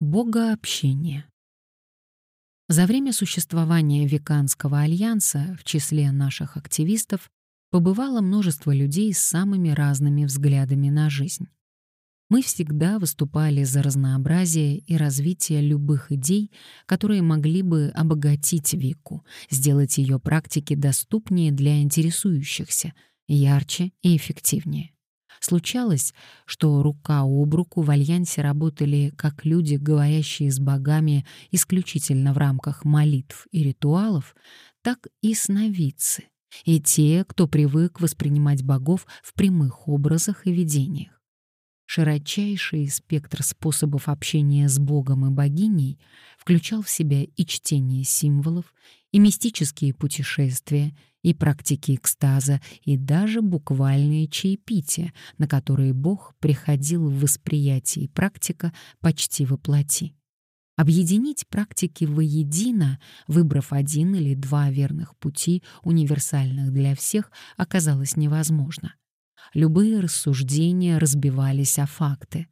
Богообщение. За время существования Веканского альянса в числе наших активистов побывало множество людей с самыми разными взглядами на жизнь. Мы всегда выступали за разнообразие и развитие любых идей, которые могли бы обогатить Вику, сделать ее практики доступнее для интересующихся, ярче и эффективнее. Случалось, что рука об руку в альянсе работали как люди, говорящие с богами исключительно в рамках молитв и ритуалов, так и сновидцы, и те, кто привык воспринимать богов в прямых образах и видениях. Широчайший спектр способов общения с Богом и богиней включал в себя и чтение символов, и мистические путешествия, и практики экстаза, и даже буквальные чаепития, на которые Бог приходил в восприятии практика почти воплоти. Объединить практики воедино, выбрав один или два верных пути, универсальных для всех, оказалось невозможно любые рассуждения разбивались о факты.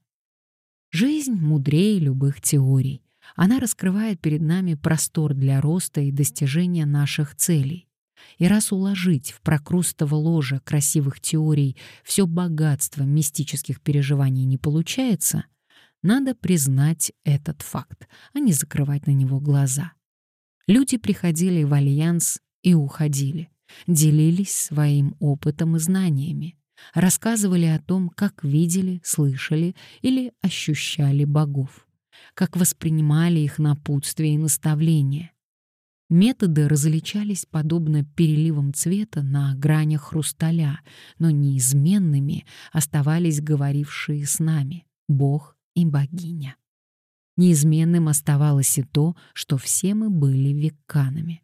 Жизнь мудрее любых теорий. Она раскрывает перед нами простор для роста и достижения наших целей. И раз уложить в прокрустово ложе красивых теорий все богатство мистических переживаний не получается, надо признать этот факт, а не закрывать на него глаза. Люди приходили в альянс и уходили, делились своим опытом и знаниями рассказывали о том, как видели, слышали или ощущали богов, как воспринимали их напутствия и наставления. Методы различались подобно переливам цвета на гранях хрусталя, но неизменными оставались говорившие с нами — Бог и богиня. Неизменным оставалось и то, что все мы были веканами.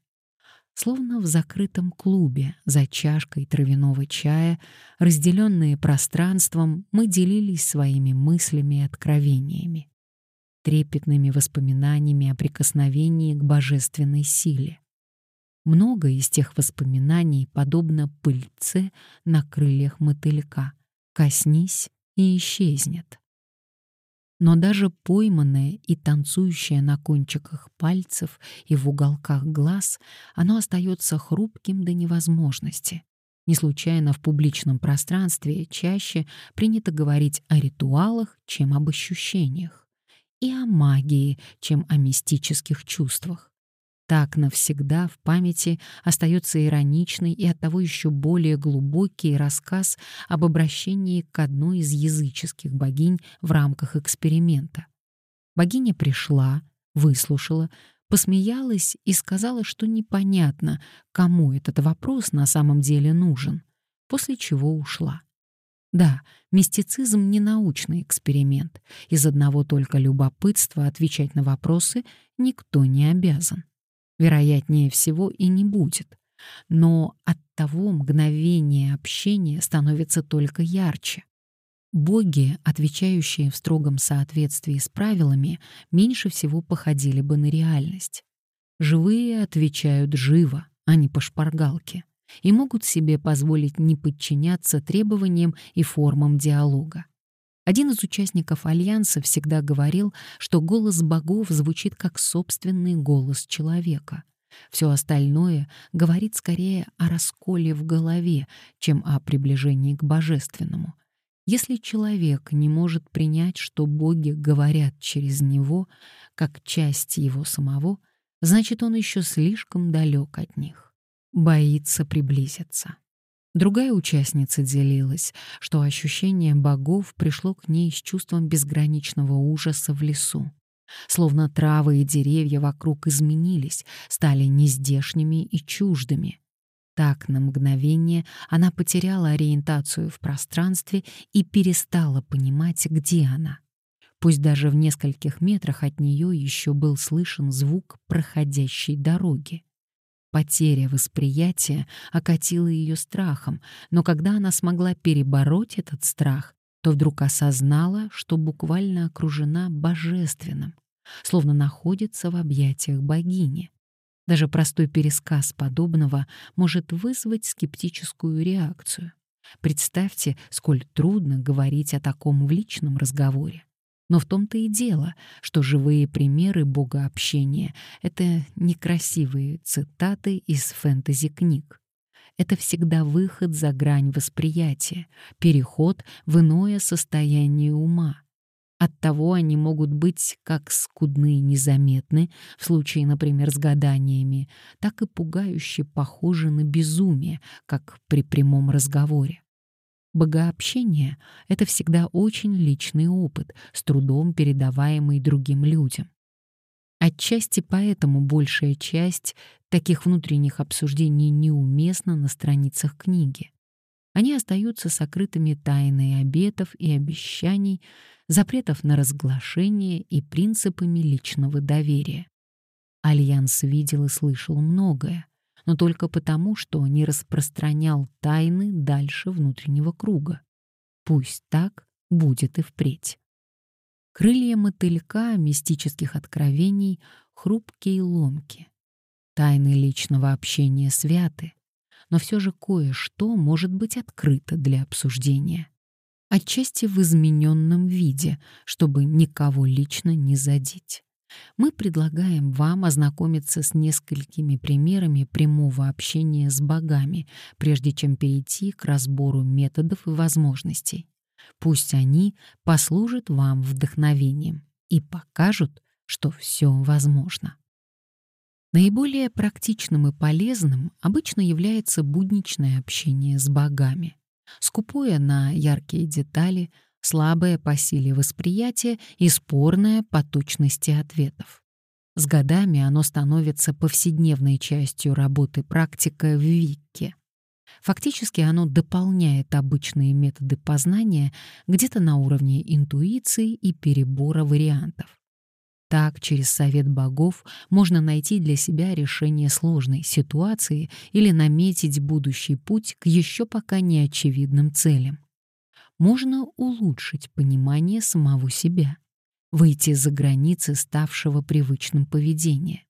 Словно в закрытом клубе за чашкой травяного чая, разделенные пространством, мы делились своими мыслями и откровениями, трепетными воспоминаниями о прикосновении к божественной силе. Много из тех воспоминаний подобно пыльце на крыльях мотылька. Коснись и исчезнет но даже пойманное и танцующее на кончиках пальцев и в уголках глаз, оно остается хрупким до невозможности. Не случайно в публичном пространстве чаще принято говорить о ритуалах, чем об ощущениях, и о магии, чем о мистических чувствах. Так навсегда в памяти остается ироничный и оттого еще более глубокий рассказ об обращении к одной из языческих богинь в рамках эксперимента. Богиня пришла, выслушала, посмеялась и сказала, что непонятно, кому этот вопрос на самом деле нужен, после чего ушла. Да, мистицизм не научный эксперимент. Из одного только любопытства отвечать на вопросы никто не обязан вероятнее всего, и не будет. Но от того мгновения общения становится только ярче. Боги, отвечающие в строгом соответствии с правилами, меньше всего походили бы на реальность. Живые отвечают живо, а не по шпаргалке, и могут себе позволить не подчиняться требованиям и формам диалога. Один из участников Альянса всегда говорил, что голос богов звучит как собственный голос человека. Все остальное говорит скорее о расколе в голове, чем о приближении к божественному. Если человек не может принять, что боги говорят через него, как часть его самого, значит, он еще слишком далек от них, боится приблизиться. Другая участница делилась, что ощущение богов пришло к ней с чувством безграничного ужаса в лесу. Словно травы и деревья вокруг изменились, стали нездешними и чуждыми. Так на мгновение она потеряла ориентацию в пространстве и перестала понимать, где она. Пусть даже в нескольких метрах от нее еще был слышен звук проходящей дороги. Потеря восприятия окатила ее страхом, но когда она смогла перебороть этот страх, то вдруг осознала, что буквально окружена божественным, словно находится в объятиях богини. Даже простой пересказ подобного может вызвать скептическую реакцию. Представьте, сколь трудно говорить о таком в личном разговоре. Но в том-то и дело, что живые примеры богообщения — это некрасивые цитаты из фэнтези-книг. Это всегда выход за грань восприятия, переход в иное состояние ума. Оттого они могут быть как скудны и незаметны, в случае, например, с гаданиями, так и пугающе похожи на безумие, как при прямом разговоре. Богообщение — это всегда очень личный опыт, с трудом передаваемый другим людям. Отчасти поэтому большая часть таких внутренних обсуждений неуместна на страницах книги. Они остаются сокрытыми тайной обетов и обещаний, запретов на разглашение и принципами личного доверия. Альянс видел и слышал многое, но только потому, что не распространял тайны дальше внутреннего круга. Пусть так будет и впредь. Крылья мотылька мистических откровений хрупкие и ломки. Тайны личного общения святы, но все же кое-что может быть открыто для обсуждения. Отчасти в измененном виде, чтобы никого лично не задеть мы предлагаем вам ознакомиться с несколькими примерами прямого общения с богами, прежде чем перейти к разбору методов и возможностей. Пусть они послужат вам вдохновением и покажут, что все возможно. Наиболее практичным и полезным обычно является будничное общение с богами. Скупое на яркие детали, слабое по силе восприятия и спорное по точности ответов. С годами оно становится повседневной частью работы практика в Викке. Фактически оно дополняет обычные методы познания где-то на уровне интуиции и перебора вариантов. Так, через совет богов можно найти для себя решение сложной ситуации или наметить будущий путь к еще пока неочевидным целям можно улучшить понимание самого себя, выйти за границы ставшего привычным поведения.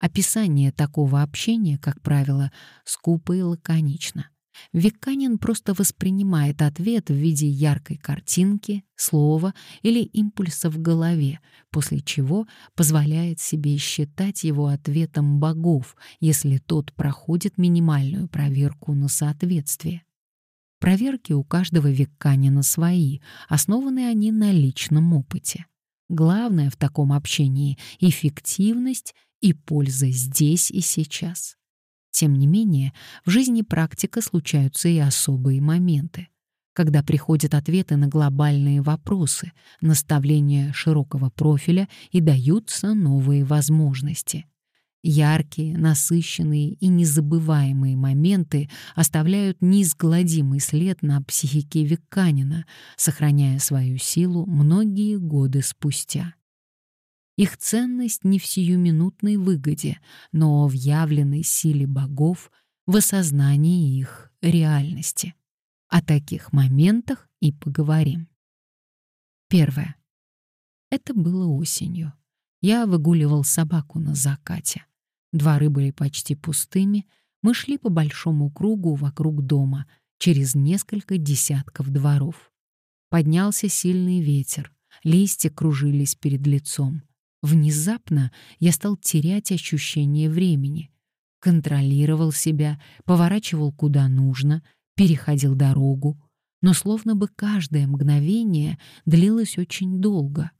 Описание такого общения, как правило, скупо и лаконично. Веканин просто воспринимает ответ в виде яркой картинки, слова или импульса в голове, после чего позволяет себе считать его ответом богов, если тот проходит минимальную проверку на соответствие. Проверки у каждого веканина свои, основаны они на личном опыте. Главное в таком общении — эффективность и польза здесь и сейчас. Тем не менее, в жизни практика случаются и особые моменты, когда приходят ответы на глобальные вопросы, наставления широкого профиля и даются новые возможности — Яркие, насыщенные и незабываемые моменты оставляют неизгладимый след на психике Виканина, сохраняя свою силу многие годы спустя. Их ценность не в сиюминутной выгоде, но в явленной силе богов, в осознании их реальности. О таких моментах и поговорим. Первое. Это было осенью. Я выгуливал собаку на закате. Дворы были почти пустыми, мы шли по большому кругу вокруг дома, через несколько десятков дворов. Поднялся сильный ветер, листья кружились перед лицом. Внезапно я стал терять ощущение времени. Контролировал себя, поворачивал куда нужно, переходил дорогу, но словно бы каждое мгновение длилось очень долго.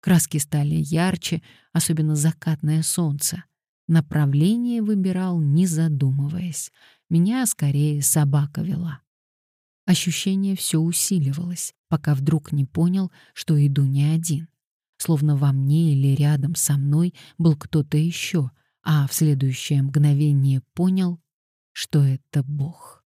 Краски стали ярче, особенно закатное солнце. Направление выбирал, не задумываясь. Меня скорее собака вела. Ощущение все усиливалось, пока вдруг не понял, что иду не один. Словно во мне или рядом со мной был кто-то еще, а в следующее мгновение понял, что это Бог.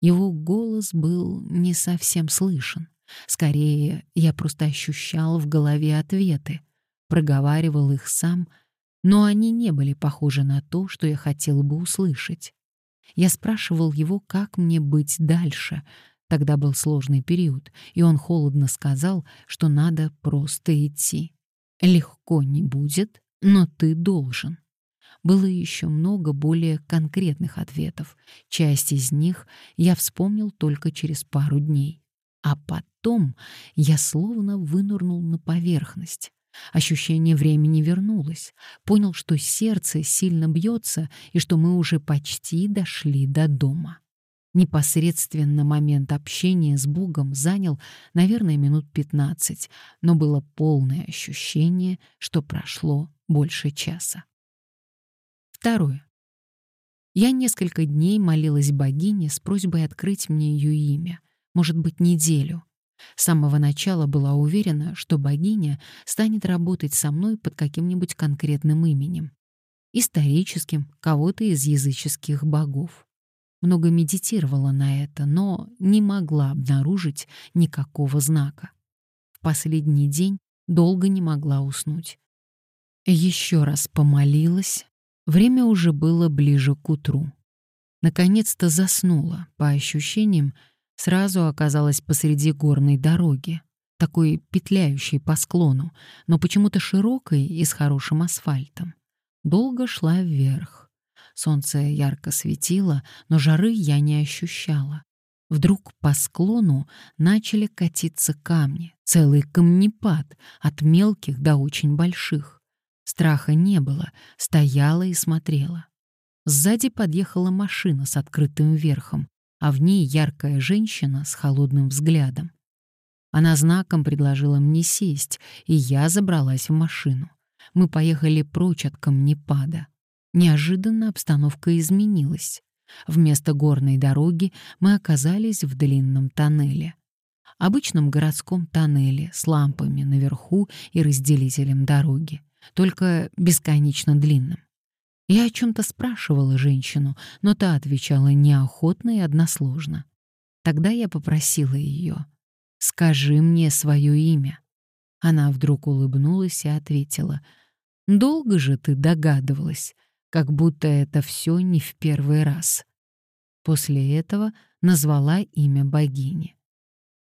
Его голос был не совсем слышен. Скорее, я просто ощущал в голове ответы, проговаривал их сам — но они не были похожи на то, что я хотел бы услышать. Я спрашивал его, как мне быть дальше. Тогда был сложный период, и он холодно сказал, что надо просто идти. Легко не будет, но ты должен. Было еще много более конкретных ответов. Часть из них я вспомнил только через пару дней. А потом я словно вынырнул на поверхность. Ощущение времени вернулось. Понял, что сердце сильно бьется и что мы уже почти дошли до дома. Непосредственно момент общения с Богом занял, наверное, минут 15, но было полное ощущение, что прошло больше часа. Второе. Я несколько дней молилась богине с просьбой открыть мне ее имя, может быть, неделю. С самого начала была уверена, что богиня станет работать со мной под каким-нибудь конкретным именем. Историческим, кого-то из языческих богов много медитировала на это, но не могла обнаружить никакого знака. В последний день долго не могла уснуть. Еще раз помолилась, время уже было ближе к утру. Наконец-то заснула, по ощущениям, сразу оказалась посреди горной дороги, такой петляющей по склону, но почему-то широкой и с хорошим асфальтом. Долго шла вверх. Солнце ярко светило, но жары я не ощущала. Вдруг по склону начали катиться камни, целый камнепад, от мелких до очень больших. Страха не было, стояла и смотрела. Сзади подъехала машина с открытым верхом, а в ней яркая женщина с холодным взглядом. Она знаком предложила мне сесть, и я забралась в машину. Мы поехали прочь от камнепада. Неожиданно обстановка изменилась. Вместо горной дороги мы оказались в длинном тоннеле. Обычном городском тоннеле с лампами наверху и разделителем дороги, только бесконечно длинным. Я о чем-то спрашивала женщину, но та отвечала неохотно и односложно. Тогда я попросила ее «Скажи мне свое имя». Она вдруг улыбнулась и ответила «Долго же ты догадывалась? как будто это все не в первый раз. После этого назвала имя богини.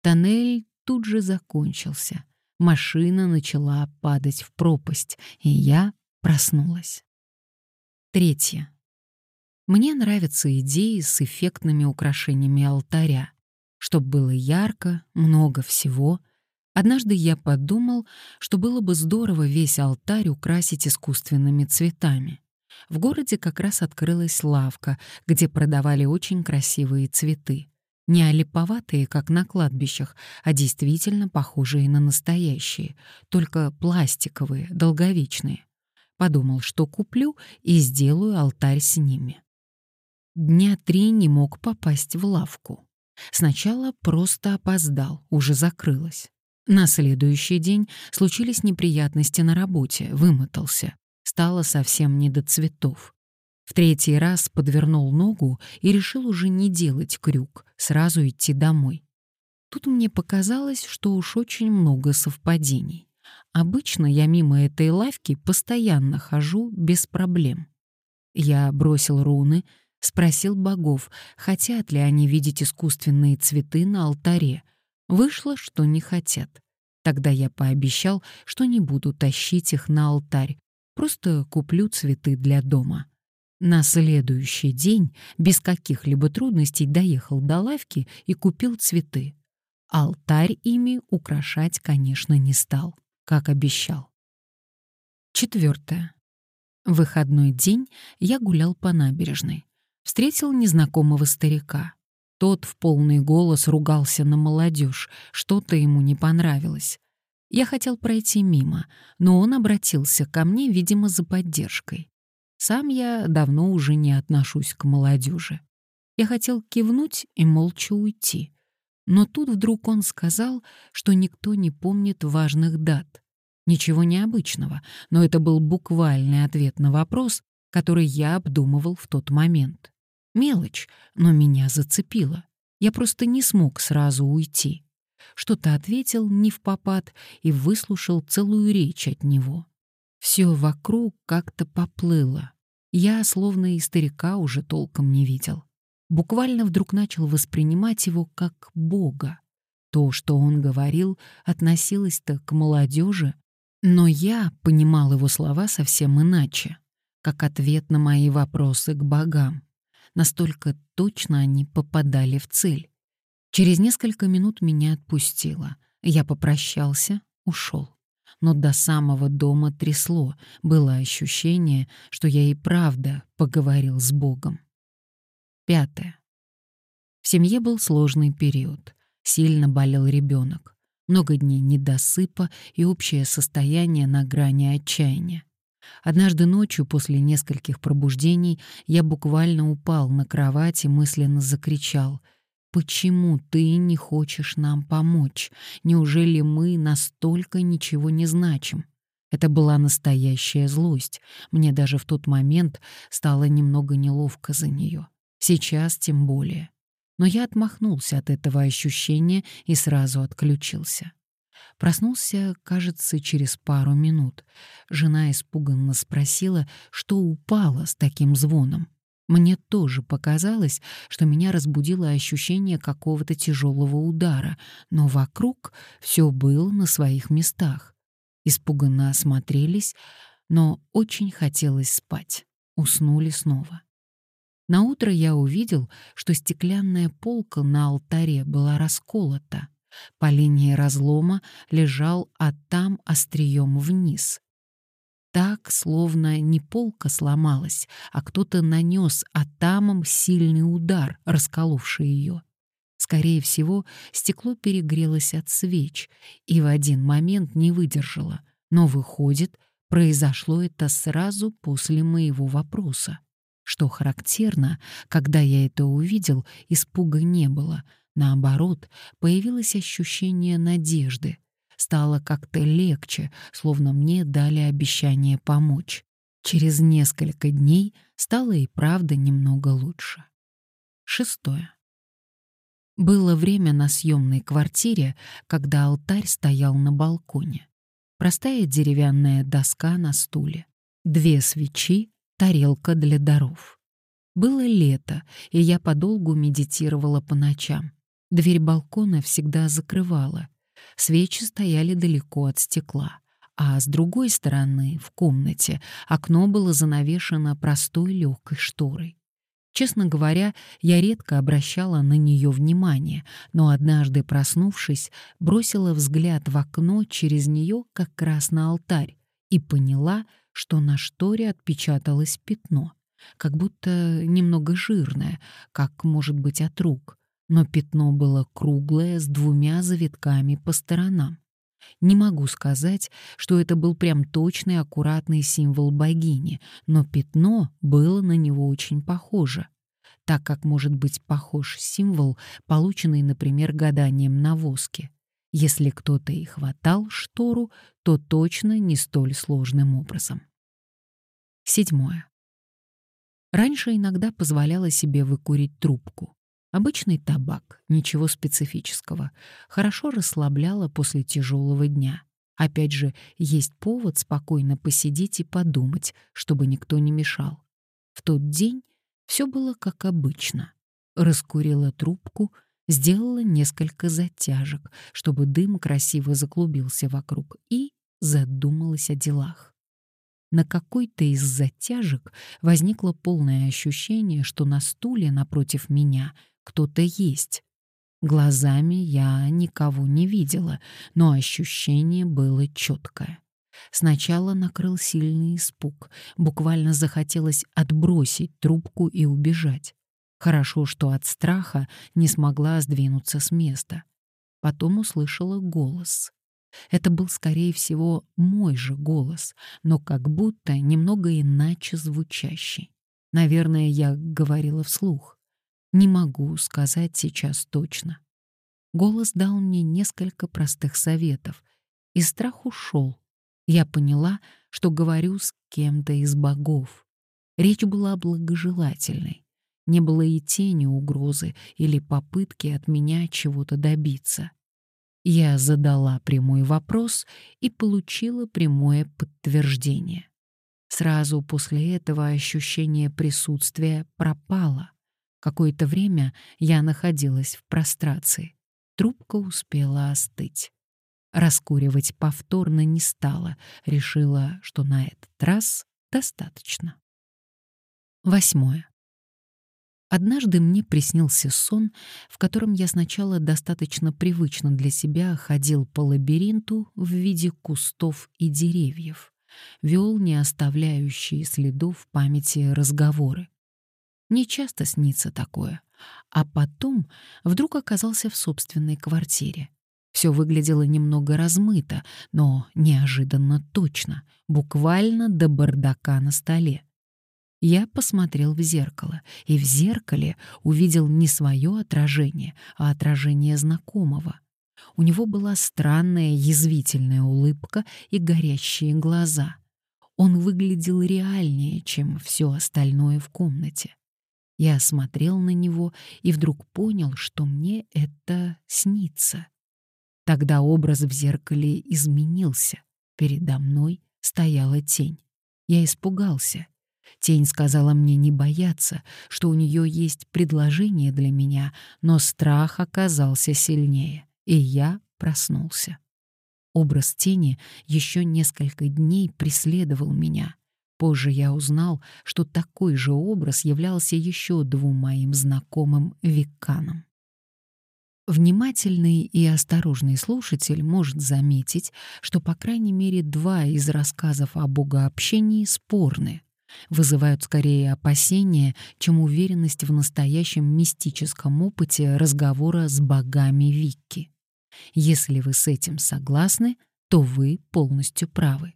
Тоннель тут же закончился. Машина начала падать в пропасть, и я проснулась. Третье. Мне нравятся идеи с эффектными украшениями алтаря. Чтоб было ярко, много всего. Однажды я подумал, что было бы здорово весь алтарь украсить искусственными цветами. В городе как раз открылась лавка, где продавали очень красивые цветы. Не олиповатые, как на кладбищах, а действительно похожие на настоящие, только пластиковые, долговечные. Подумал, что куплю и сделаю алтарь с ними. Дня три не мог попасть в лавку. Сначала просто опоздал, уже закрылась. На следующий день случились неприятности на работе, вымотался. Стало совсем не до цветов. В третий раз подвернул ногу и решил уже не делать крюк, сразу идти домой. Тут мне показалось, что уж очень много совпадений. Обычно я мимо этой лавки постоянно хожу без проблем. Я бросил руны, спросил богов, хотят ли они видеть искусственные цветы на алтаре. Вышло, что не хотят. Тогда я пообещал, что не буду тащить их на алтарь, Просто куплю цветы для дома. На следующий день без каких-либо трудностей доехал до лавки и купил цветы. Алтарь ими украшать, конечно, не стал, как обещал. Четвертое. В выходной день я гулял по набережной. Встретил незнакомого старика. Тот в полный голос ругался на молодежь, что-то ему не понравилось. Я хотел пройти мимо, но он обратился ко мне, видимо, за поддержкой. Сам я давно уже не отношусь к молодежи. Я хотел кивнуть и молча уйти. Но тут вдруг он сказал, что никто не помнит важных дат. Ничего необычного, но это был буквальный ответ на вопрос, который я обдумывал в тот момент. Мелочь, но меня зацепила. Я просто не смог сразу уйти что-то ответил не в попад и выслушал целую речь от него. Все вокруг как-то поплыло. Я, словно и старика, уже толком не видел. Буквально вдруг начал воспринимать его как Бога. То, что он говорил, относилось-то к молодежи, но я понимал его слова совсем иначе, как ответ на мои вопросы к богам. Настолько точно они попадали в цель. Через несколько минут меня отпустило. Я попрощался, ушел. Но до самого дома трясло, было ощущение, что я и правда поговорил с Богом. Пятое. В семье был сложный период. Сильно болел ребенок. Много дней недосыпа и общее состояние на грани отчаяния. Однажды ночью после нескольких пробуждений я буквально упал на кровать и мысленно закричал «Почему ты не хочешь нам помочь? Неужели мы настолько ничего не значим?» Это была настоящая злость. Мне даже в тот момент стало немного неловко за нее. Сейчас тем более. Но я отмахнулся от этого ощущения и сразу отключился. Проснулся, кажется, через пару минут. Жена испуганно спросила, что упало с таким звоном. Мне тоже показалось, что меня разбудило ощущение какого-то тяжелого удара, но вокруг все было на своих местах. Испуганно осмотрелись, но очень хотелось спать. Уснули снова. На утро я увидел, что стеклянная полка на алтаре была расколота. По линии разлома лежал а там острием вниз. Так, словно не полка сломалась, а кто-то нанес атамом сильный удар, расколовший ее. Скорее всего, стекло перегрелось от свеч и в один момент не выдержало. Но выходит, произошло это сразу после моего вопроса. Что характерно, когда я это увидел, испуга не было. Наоборот, появилось ощущение надежды. Стало как-то легче, словно мне дали обещание помочь. Через несколько дней стало и правда немного лучше. Шестое. Было время на съемной квартире, когда алтарь стоял на балконе. Простая деревянная доска на стуле, две свечи тарелка для даров. Было лето, и я подолгу медитировала по ночам. Дверь балкона всегда закрывала. Свечи стояли далеко от стекла. А с другой стороны, в комнате, окно было занавешено простой легкой шторой. Честно говоря, я редко обращала на нее внимание, но однажды, проснувшись, бросила взгляд в окно через нее как раз на алтарь и поняла, что на шторе отпечаталось пятно, как будто немного жирное, как может быть от рук, но пятно было круглое с двумя завитками по сторонам. Не могу сказать, что это был прям точный аккуратный символ богини, но пятно было на него очень похоже, так как может быть похож символ, полученный, например, гаданием на воске. Если кто-то и хватал штору, то точно не столь сложным образом. Седьмое. Раньше иногда позволяла себе выкурить трубку. Обычный табак, ничего специфического. Хорошо расслабляла после тяжелого дня. Опять же, есть повод спокойно посидеть и подумать, чтобы никто не мешал. В тот день все было как обычно. Раскурила трубку, сделала несколько затяжек, чтобы дым красиво заклубился вокруг, и задумалась о делах. На какой-то из затяжек возникло полное ощущение, что на стуле напротив меня кто-то есть. Глазами я никого не видела, но ощущение было четкое. Сначала накрыл сильный испуг, буквально захотелось отбросить трубку и убежать. Хорошо, что от страха не смогла сдвинуться с места. Потом услышала голос. Это был, скорее всего, мой же голос, но как будто немного иначе звучащий. Наверное, я говорила вслух. Не могу сказать сейчас точно. Голос дал мне несколько простых советов, и страх ушел. Я поняла, что говорю с кем-то из богов. Речь была благожелательной. Не было и тени угрозы или попытки от меня чего-то добиться. Я задала прямой вопрос и получила прямое подтверждение. Сразу после этого ощущение присутствия пропало. Какое-то время я находилась в прострации. Трубка успела остыть. Раскуривать повторно не стала, решила, что на этот раз достаточно. Восьмое. Однажды мне приснился сон, в котором я сначала достаточно привычно для себя ходил по лабиринту в виде кустов и деревьев, вел не оставляющие следов в памяти разговоры. Не часто снится такое, а потом вдруг оказался в собственной квартире. Все выглядело немного размыто, но неожиданно точно, буквально до бардака на столе. Я посмотрел в зеркало, и в зеркале увидел не свое отражение, а отражение знакомого. У него была странная язвительная улыбка и горящие глаза. Он выглядел реальнее, чем все остальное в комнате. Я смотрел на него и вдруг понял, что мне это снится. Тогда образ в зеркале изменился. Передо мной стояла тень. Я испугался Тень сказала мне не бояться, что у нее есть предложение для меня, но страх оказался сильнее, и я проснулся. Образ тени еще несколько дней преследовал меня. Позже я узнал, что такой же образ являлся еще двум моим знакомым веканам. Внимательный и осторожный слушатель может заметить, что по крайней мере два из рассказов о богообщении спорны, вызывают скорее опасения, чем уверенность в настоящем мистическом опыте разговора с богами Викки. Если вы с этим согласны, то вы полностью правы.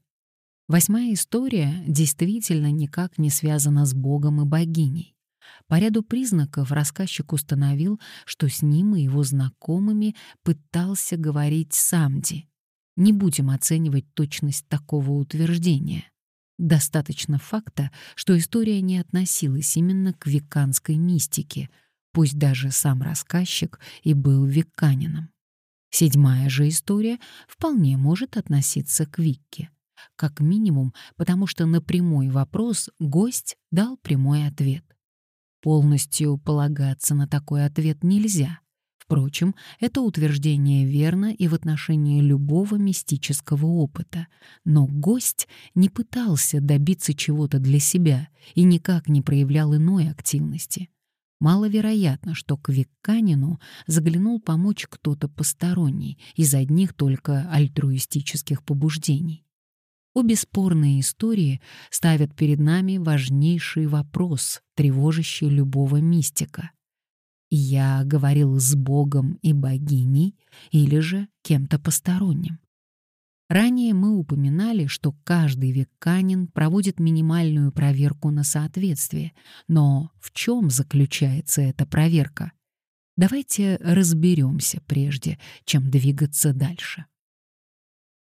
Восьмая история действительно никак не связана с богом и богиней. По ряду признаков рассказчик установил, что с ним и его знакомыми пытался говорить Самди. Не будем оценивать точность такого утверждения. Достаточно факта, что история не относилась именно к веканской мистике, пусть даже сам рассказчик и был веканином. Седьмая же история вполне может относиться к Викке. Как минимум, потому что на прямой вопрос гость дал прямой ответ. Полностью полагаться на такой ответ нельзя. Впрочем, это утверждение верно и в отношении любого мистического опыта, но гость не пытался добиться чего-то для себя и никак не проявлял иной активности. Маловероятно, что к Викканину заглянул помочь кто-то посторонний из одних только альтруистических побуждений. Обе спорные истории ставят перед нами важнейший вопрос, тревожащий любого мистика я говорил с Богом и богиней или же кем-то посторонним. Ранее мы упоминали, что каждый веканин проводит минимальную проверку на соответствие, но в чем заключается эта проверка? Давайте разберемся прежде, чем двигаться дальше.